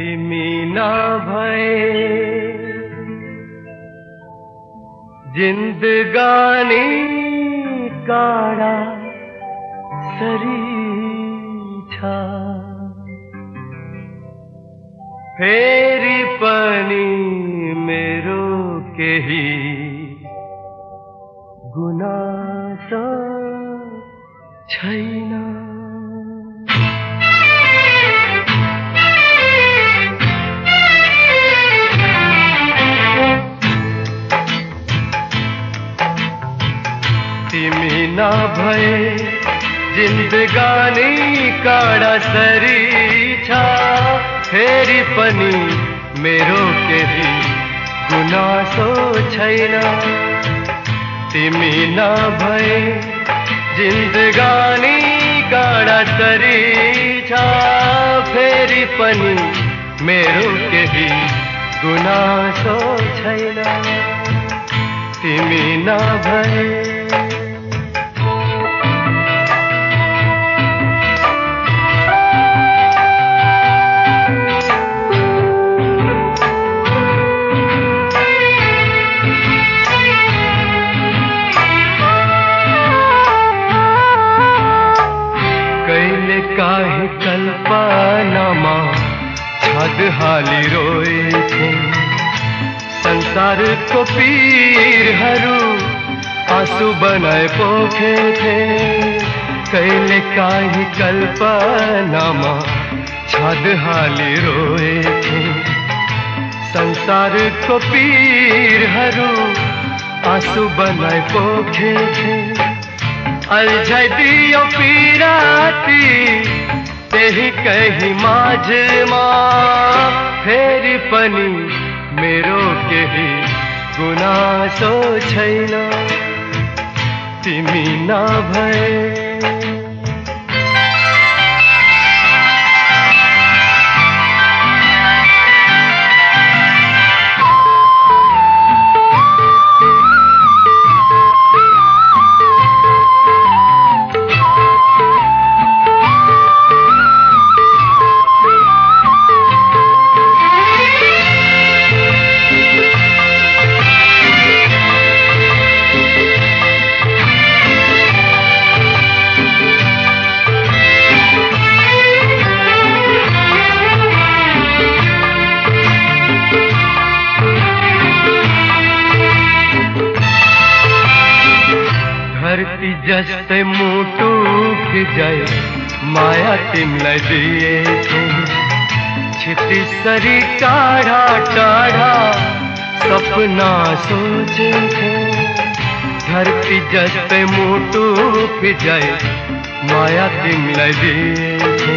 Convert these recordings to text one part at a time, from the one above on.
तिमी न मीना भिन्दगानी कारा शरी फेरि पनि मेरो गुणासा छैन तिमी नभए जिन्दगानी काडा सरी छ। फेरि पनि मेरो केही गुनासो छैन। तिमी नभए जिन्दगानी काडा सरी छ। फेरि पनि मेरो केही गुनासो छैन। तिमी नभए कहिले काहीँ कल्पनामा। छद हाली रोए संसारको पीरहरू आँसु बनाए पोखे थे। कहिले काहीँ कल्पनामा, छद हाली रोए थे। संसारको पीरहरू आँसु बनाए पोखे थे। अल्झदियो पिराती कही कहीँ माझमा फेरि पनि मेरो केही गुनासो छैन तिमी नभए जस्तै मुटु जाए माया तिमीलाई दिएको छिटिसरी टाढा टाढा, सपना सोचेको धरती जस्तै मुटु जाए माया तिमीलाई दिएको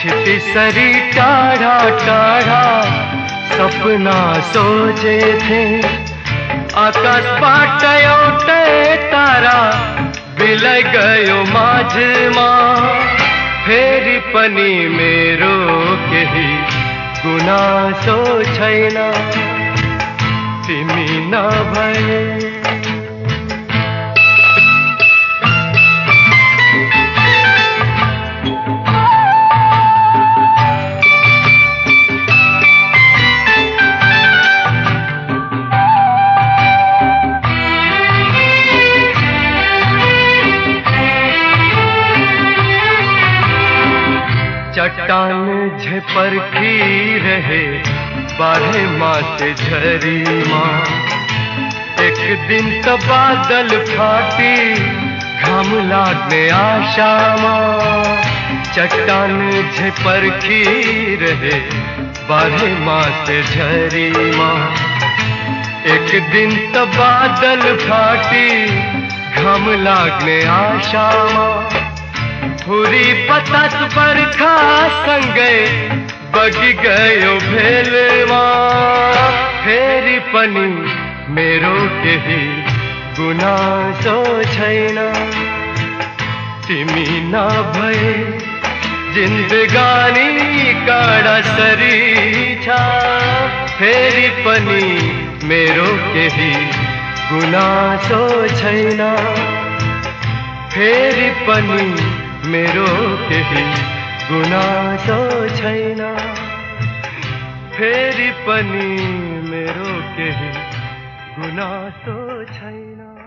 छिटिसरी टाढा टाढा, सपना सोचेथे आकाशबाट एउटै तारा बिलाइ गयो माझमा। फेरि पनि मेरो केही गुनासो छैन तिमी नभए चट्टान झपर की रहे बारह मास झरी माँ। एक दिन तो बादल फाटी, घाम लागने आशा माँ। चट्टान झपर की रहे बारह मास झरी माँ। एक दिन तो बादल फाटी, घाम लागने आशा माँ। हुरी पतस बरखा संगे बगी गयो भेलमा फेरि पनि मेरो केही गुनासो छैन। तिमी नभए जिन्दगानी काडा सरी छ। फेरि पनि मेरो केही गुनासो छैन। फेरि पनि मेरो केही गुनासो छैन। फेरि पनि मेरो केही गुनासो छैन।